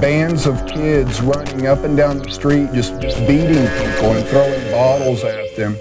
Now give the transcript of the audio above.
bands of kids running up and down the street just beating people and throwing bottles at them.